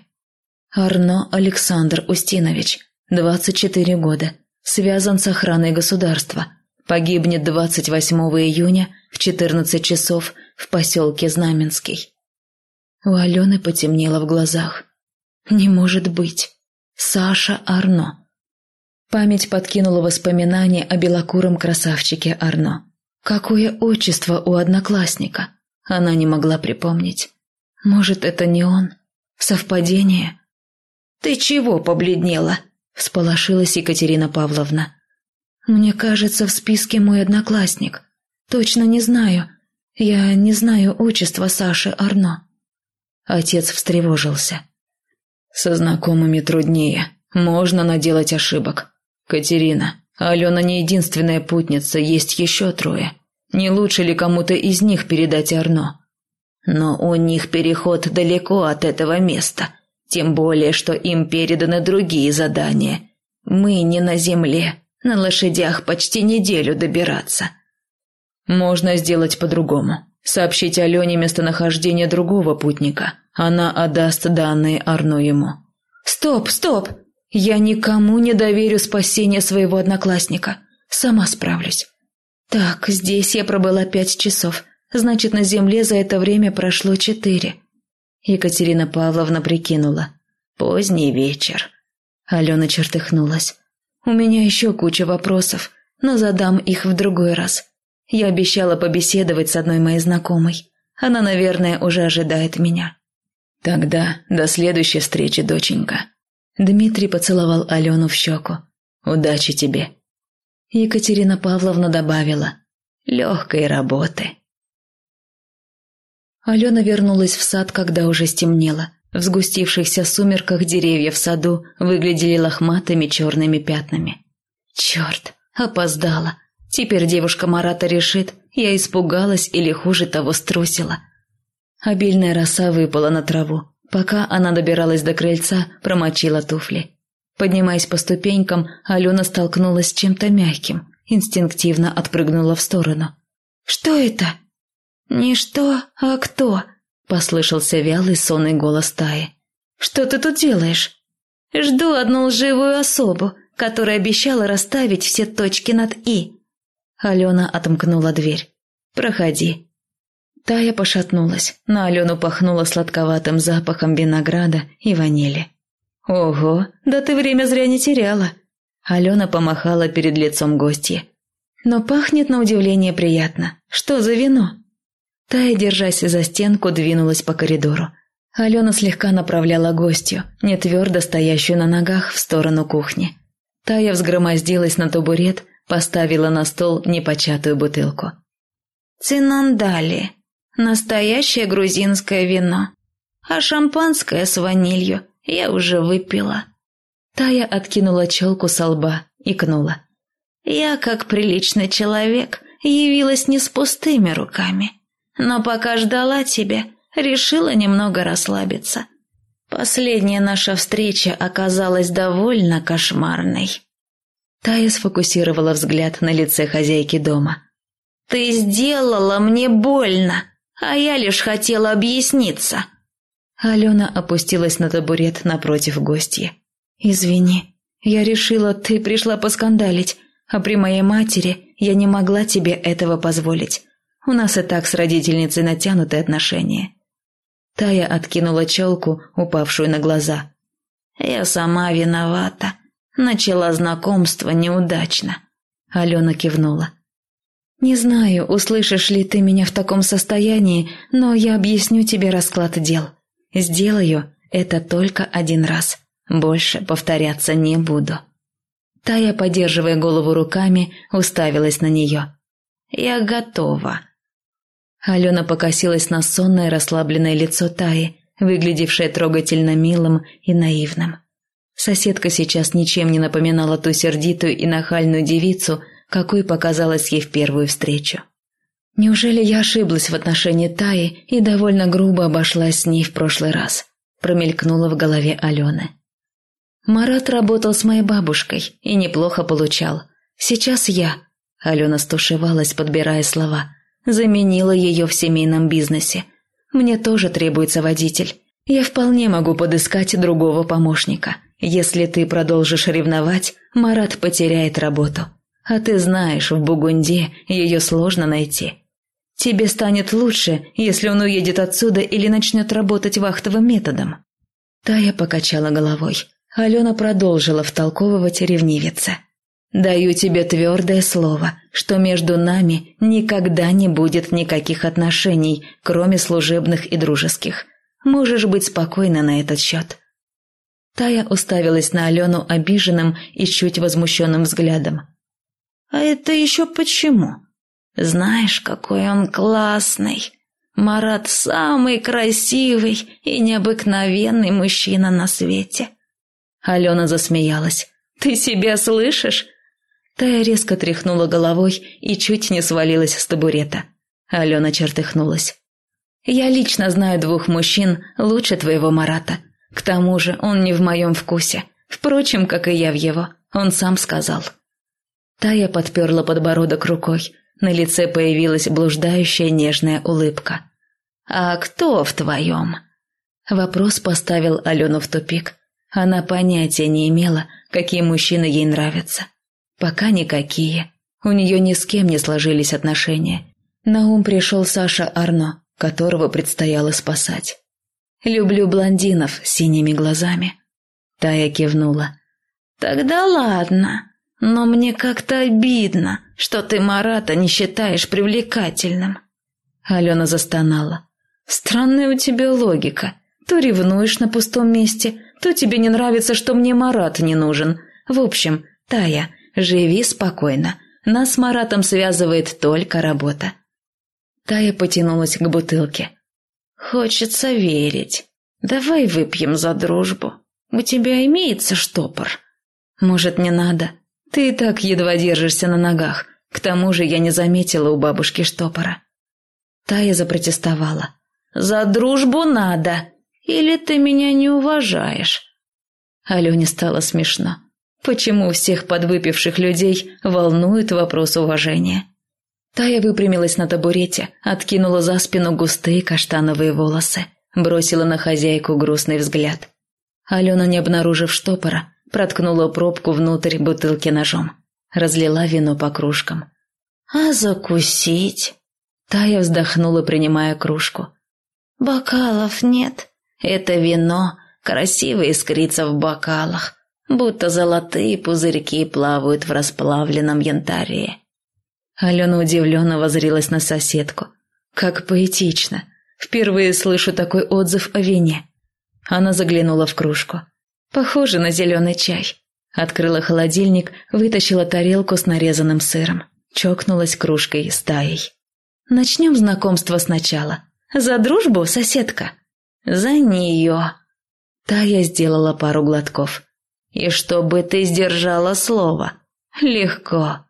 Арно Александр Устинович, 24 года. Связан с охраной государства. Погибнет 28 июня в 14 часов в поселке Знаменский. У Алены потемнело в глазах. «Не может быть! Саша Арно!» Память подкинула воспоминания о белокуром красавчике Арно. Какое отчество у одноклассника? Она не могла припомнить. Может, это не он? Совпадение? «Ты чего побледнела?» – всполошилась Екатерина Павловна. «Мне кажется, в списке мой одноклассник. Точно не знаю. Я не знаю отчества Саши Арно». Отец встревожился. «Со знакомыми труднее. Можно наделать ошибок. Катерина, Алена не единственная путница, есть еще трое. Не лучше ли кому-то из них передать Арно? Но у них переход далеко от этого места. Тем более, что им переданы другие задания. Мы не на земле, на лошадях почти неделю добираться. Можно сделать по-другому. Сообщить Алене местонахождение другого путника. Она отдаст данные Арно ему. «Стоп, стоп! Я никому не доверю спасение своего одноклассника. Сама справлюсь. Так, здесь я пробыла пять часов. Значит, на земле за это время прошло четыре. Екатерина Павловна прикинула. Поздний вечер. Алена чертыхнулась. У меня еще куча вопросов, но задам их в другой раз. Я обещала побеседовать с одной моей знакомой. Она, наверное, уже ожидает меня. Тогда до следующей встречи, доченька. Дмитрий поцеловал Алену в щеку. «Удачи тебе!» Екатерина Павловна добавила. «Легкой работы!» Алена вернулась в сад, когда уже стемнело. В сгустившихся сумерках деревья в саду выглядели лохматыми черными пятнами. «Черт, опоздала! Теперь девушка Марата решит, я испугалась или хуже того струсила». Обильная роса выпала на траву, Пока она добиралась до крыльца, промочила туфли. Поднимаясь по ступенькам, Алена столкнулась с чем-то мягким, инстинктивно отпрыгнула в сторону. «Что это?» «Не что, а кто?» – послышался вялый сонный голос Таи. «Что ты тут делаешь?» «Жду одну лживую особу, которая обещала расставить все точки над «и». Алена отомкнула дверь. «Проходи». Тая пошатнулась, на Алену пахнуло сладковатым запахом винограда и ванили. «Ого, да ты время зря не теряла!» Алена помахала перед лицом гостья. «Но пахнет на удивление приятно. Что за вино?» Тая, держась за стенку, двинулась по коридору. Алена слегка направляла гостью, не твердо стоящую на ногах, в сторону кухни. Тая взгромоздилась на табурет, поставила на стол непочатую бутылку. «Цинандали», Настоящее грузинское вино. А шампанское с ванилью я уже выпила. Тая откинула челку со лба, кнула. Я, как приличный человек, явилась не с пустыми руками. Но пока ждала тебя, решила немного расслабиться. Последняя наша встреча оказалась довольно кошмарной. Тая сфокусировала взгляд на лице хозяйки дома. «Ты сделала мне больно!» а я лишь хотела объясниться». Алена опустилась на табурет напротив гостья. «Извини, я решила, ты пришла поскандалить, а при моей матери я не могла тебе этого позволить. У нас и так с родительницей натянутые отношения». Тая откинула челку, упавшую на глаза. «Я сама виновата. Начала знакомство неудачно». Алена кивнула. «Не знаю, услышишь ли ты меня в таком состоянии, но я объясню тебе расклад дел. Сделаю это только один раз. Больше повторяться не буду». Тая, поддерживая голову руками, уставилась на нее. «Я готова». Алена покосилась на сонное расслабленное лицо Таи, выглядевшее трогательно милым и наивным. Соседка сейчас ничем не напоминала ту сердитую и нахальную девицу, какой показалась ей в первую встречу. Неужели я ошиблась в отношении Таи и довольно грубо обошлась с ней в прошлый раз? Промелькнула в голове Алены. Марат работал с моей бабушкой и неплохо получал. Сейчас я, Алена стушевалась, подбирая слова, заменила ее в семейном бизнесе. Мне тоже требуется водитель. Я вполне могу подыскать другого помощника. Если ты продолжишь ревновать, Марат потеряет работу. А ты знаешь, в Бугунде ее сложно найти. Тебе станет лучше, если он уедет отсюда или начнет работать вахтовым методом. Тая покачала головой. Алена продолжила втолковывать ревнивице. «Даю тебе твердое слово, что между нами никогда не будет никаких отношений, кроме служебных и дружеских. Можешь быть спокойна на этот счет». Тая уставилась на Алену обиженным и чуть возмущенным взглядом. «А это еще почему? Знаешь, какой он классный!» Марат самый красивый и необыкновенный мужчина на свете. Алена засмеялась. Ты себя слышишь? Тая резко тряхнула головой и чуть не свалилась с табурета. Алена чертыхнулась. Я лично знаю двух мужчин лучше твоего Марата. К тому же он не в моем вкусе. Впрочем, как и я в его. Он сам сказал. Тая подперла подбородок рукой. На лице появилась блуждающая нежная улыбка. «А кто в твоем?» Вопрос поставил Алену в тупик. Она понятия не имела, какие мужчины ей нравятся. Пока никакие. У нее ни с кем не сложились отношения. На ум пришел Саша Арно, которого предстояло спасать. «Люблю блондинов с синими глазами». Тая кивнула. «Тогда ладно. Но мне как-то обидно, что ты Марата не считаешь привлекательным». Алена застонала. «Странная у тебя логика. То ревнуешь на пустом месте, то тебе не нравится, что мне Марат не нужен. В общем, Тая, живи спокойно. Нас с Маратом связывает только работа». Тая потянулась к бутылке. «Хочется верить. Давай выпьем за дружбу. У тебя имеется штопор?» «Может, не надо?» Ты и так едва держишься на ногах. К тому же я не заметила у бабушки штопора. Тая запротестовала. «За дружбу надо! Или ты меня не уважаешь?» Алене стало смешно. Почему всех подвыпивших людей волнует вопрос уважения? Тая выпрямилась на табурете, откинула за спину густые каштановые волосы, бросила на хозяйку грустный взгляд. Алена, не обнаружив штопора, проткнула пробку внутрь бутылки ножом. Разлила вино по кружкам. «А закусить?» Тая вздохнула, принимая кружку. «Бокалов нет. Это вино красиво искрится в бокалах, будто золотые пузырьки плавают в расплавленном янтаре». Алена удивленно возрилась на соседку. «Как поэтично! Впервые слышу такой отзыв о вине». Она заглянула в кружку. Похоже на зеленый чай. Открыла холодильник, вытащила тарелку с нарезанным сыром. Чокнулась кружкой с Таей. Начнем знакомство сначала. За дружбу, соседка. За нее. Тая сделала пару глотков. И чтобы ты сдержала слово. Легко.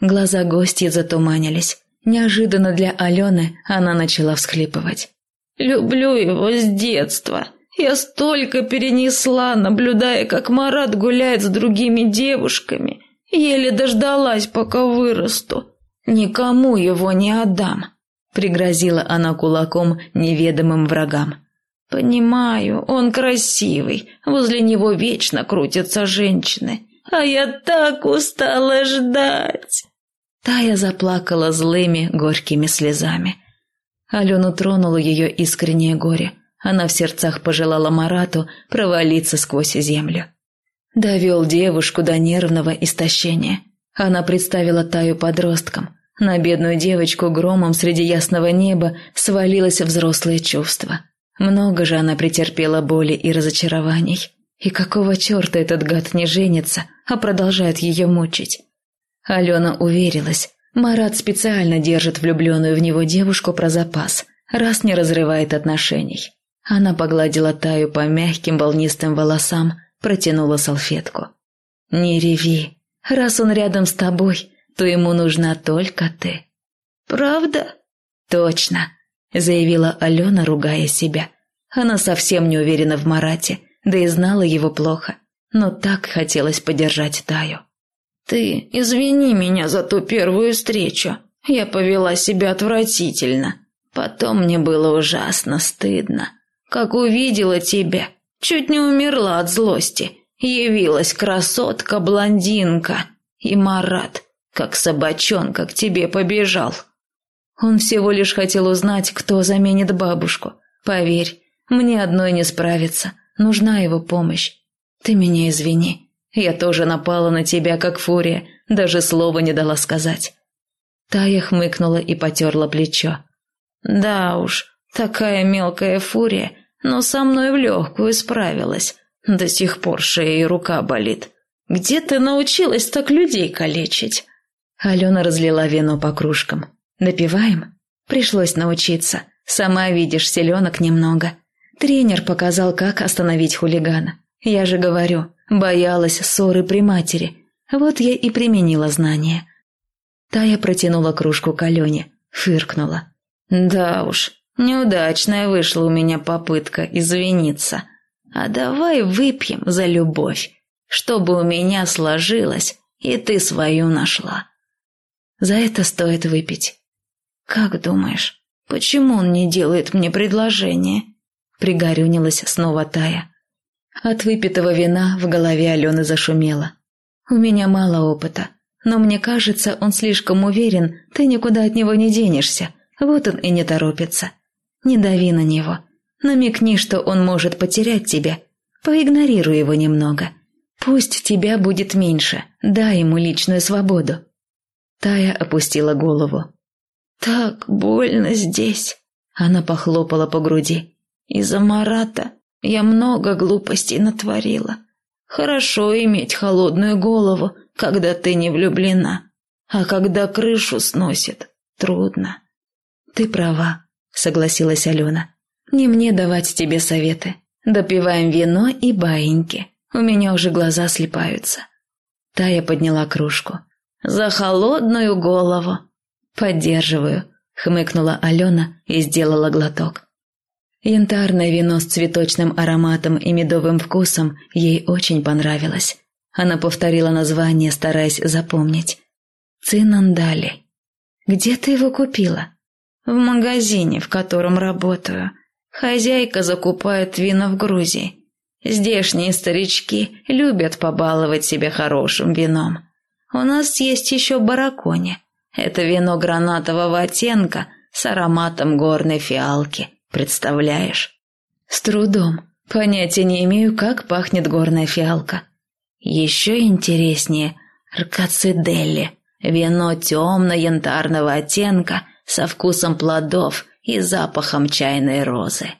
Глаза гостьи затуманились. Неожиданно для Алены она начала всхлипывать. «Люблю его с детства. Я столько перенесла, наблюдая, как Марат гуляет с другими девушками. Еле дождалась, пока вырасту. Никому его не отдам», — пригрозила она кулаком неведомым врагам. «Понимаю, он красивый, возле него вечно крутятся женщины, а я так устала ждать». Тая заплакала злыми, горькими слезами. Алену тронуло ее искреннее горе — она в сердцах пожелала Марату провалиться сквозь землю. Довел девушку до нервного истощения. Она представила Таю подростком. На бедную девочку громом среди ясного неба свалилось взрослое чувство. Много же она претерпела боли и разочарований. И какого черта этот гад не женится, а продолжает ее мучить? Алена уверилась, Марат специально держит влюбленную в него девушку про запас, раз не разрывает отношений. Она погладила Таю по мягким волнистым волосам, протянула салфетку. «Не реви. Раз он рядом с тобой, то ему нужна только ты». «Правда?» «Точно», — заявила Алена, ругая себя. Она совсем не уверена в Марате, да и знала его плохо. но так хотелось поддержать Таю. «Ты извини меня за ту первую встречу. Я повела себя отвратительно. Потом мне было ужасно стыдно. Как увидела тебя, чуть не умерла от злости. Явилась красотка-блондинка. И Марат, как собачонка, к тебе побежал. Он всего лишь хотел узнать, кто заменит бабушку. Поверь, мне одной не справиться. Нужна его помощь. Ты меня извини. Я тоже напала на тебя, как фурия, даже слова не дала сказать. Тая хмыкнула и потерла плечо. Да уж, такая мелкая фурия, но со мной в легкую справилась. До сих пор шея и рука болит. Где ты научилась так людей калечить? Алена разлила вино по кружкам. Допиваем? Пришлось научиться. Сама видишь, селенок немного. Тренер показал, как остановить хулигана. Я же говорю, боялась ссоры при матери. Вот я и применила знания. Тая протянула кружку к Алене, фыркнула. «Да уж, неудачная вышла у меня попытка извиниться. А давай выпьем за любовь, чтобы у меня сложилось, и ты свою нашла. За это стоит выпить. Как думаешь, почему он не делает мне предложение?» Пригорюнилась снова Тая. От выпитого вина в голове Алены зашумело. «У меня мало опыта, но мне кажется, он слишком уверен, ты никуда от него не денешься. Вот он и не торопится. Не дави на него. Намекни, что он может потерять тебя. Поигнорируй его немного. Пусть тебя будет меньше. Дай ему личную свободу». Тая опустила голову. «Так больно здесь!» Она похлопала по груди. «Из-за Марата я много глупостей натворила. Хорошо иметь холодную голову, когда ты не влюблена, а когда крышу сносит, трудно. Ты права, согласилась Алена. Не мне давать тебе советы. Допиваем вино и баиньки. У меня уже глаза слепаются. Тая подняла кружку. За холодную голову. Поддерживаю, хмыкнула Алена и сделала глоток. Янтарное вино с цветочным ароматом и медовым вкусом ей очень понравилось. Она повторила название, стараясь запомнить. «Цинандали». «Где ты его купила?» «В магазине, в котором работаю. Хозяйка закупает вино в Грузии. Здешние старички любят побаловать себя хорошим вином. У нас есть еще баракони. Это вино гранатового оттенка с ароматом горной фиалки. Представляешь?» «С трудом. Понятия не имею, как пахнет горная фиалка». Еще интереснее ркациделли, вино темно-янтарного оттенка со вкусом плодов и запахом чайной розы.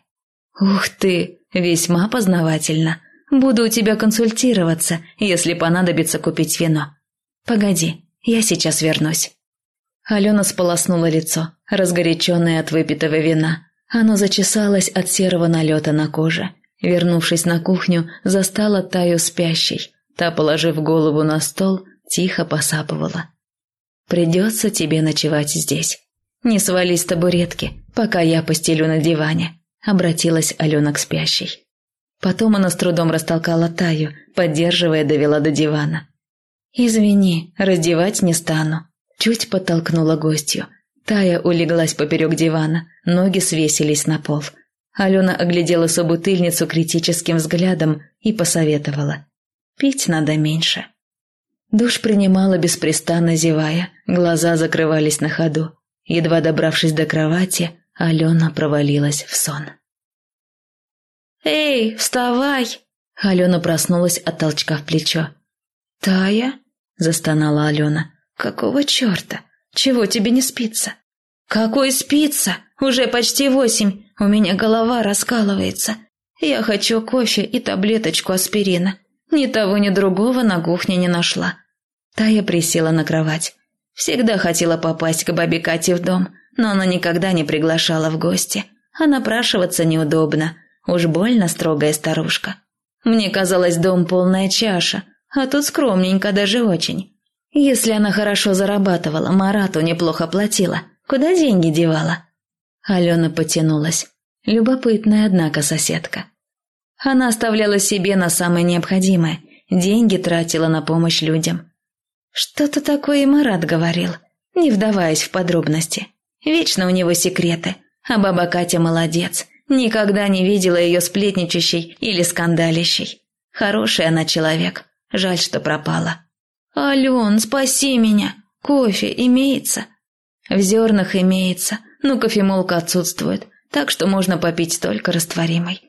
Ух ты, весьма познавательно. Буду у тебя консультироваться, если понадобится купить вино. Погоди, я сейчас вернусь. Алена сполоснула лицо, разгоряченное от выпитого вина. Оно зачесалось от серого налета на коже. Вернувшись на кухню, застала Таю спящей. Та, положив голову на стол, тихо посапывала. «Придется тебе ночевать здесь. Не свались с табуретки, пока я постелю на диване», — обратилась Алена к спящей. Потом она с трудом растолкала Таю, поддерживая, довела до дивана. «Извини, раздевать не стану», — чуть подтолкнула гостью. Тая улеглась поперек дивана, ноги свесились на пол. Алена оглядела собутыльницу критическим взглядом и посоветовала. Пить надо меньше. Душ принимала беспрестанно зевая, глаза закрывались на ходу. Едва добравшись до кровати, Алена провалилась в сон. «Эй, вставай!» Алена проснулась от толчка в плечо. «Тая?» – застонала Алена. «Какого черта? Чего тебе не спится?» «Какой спится? Уже почти восемь. У меня голова раскалывается. Я хочу кофе и таблеточку аспирина. Ни того, ни другого на кухне не нашла. Тая присела на кровать. Всегда хотела попасть к бабе Кате в дом, но она никогда не приглашала в гости. А напрашиваться неудобно. Уж больно строгая старушка. Мне казалось, дом полная чаша, а тут скромненько даже очень. Если она хорошо зарабатывала, Марату неплохо платила. Куда деньги девала? Алена потянулась. Любопытная, однако, соседка. Она оставляла себе на самое необходимое. деньги тратила на помощь людям. Что-то такое и Марат говорил, не вдаваясь в подробности. Вечно у него секреты, а баба Катя молодец, никогда не видела ее сплетничащей или скандалящей. Хороший она человек, жаль, что пропала. «Ален, спаси меня! Кофе имеется?» «В зернах имеется, но кофемолка отсутствует, так что можно попить только растворимой».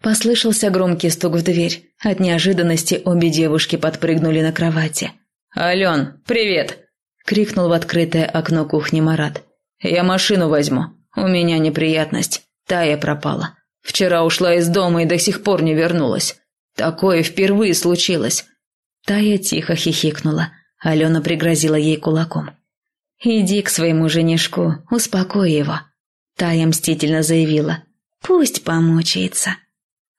Послышался громкий стук в дверь. От неожиданности обе девушки подпрыгнули на кровати. «Ален, привет!» – крикнул в открытое окно кухни Марат. «Я машину возьму. У меня неприятность. Тая пропала. Вчера ушла из дома и до сих пор не вернулась. Такое впервые случилось». Тая тихо хихикнула. Алена пригрозила ей кулаком. «Иди к своему женишку, успокой его». Тая мстительно заявила. «Пусть помучается».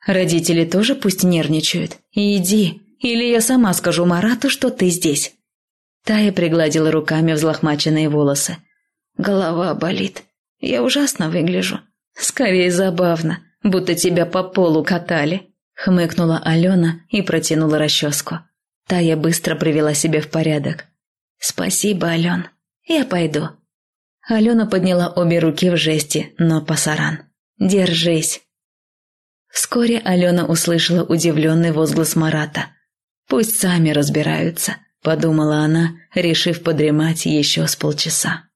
Родители тоже пусть нервничают. Иди, или я сама скажу Марату, что ты здесь. Тая пригладила руками взлохмаченные волосы. Голова болит. Я ужасно выгляжу. Скорее забавно, будто тебя по полу катали. Хмыкнула Алена и протянула расческу. Тая быстро привела себя в порядок. «Спасибо, Ален. Я пойду». Алена подняла обе руки в жесте, но пасаран. «Держись». Вскоре Алена услышала удивленный возглас Марата. «Пусть сами разбираются», – подумала она, решив подремать еще с полчаса.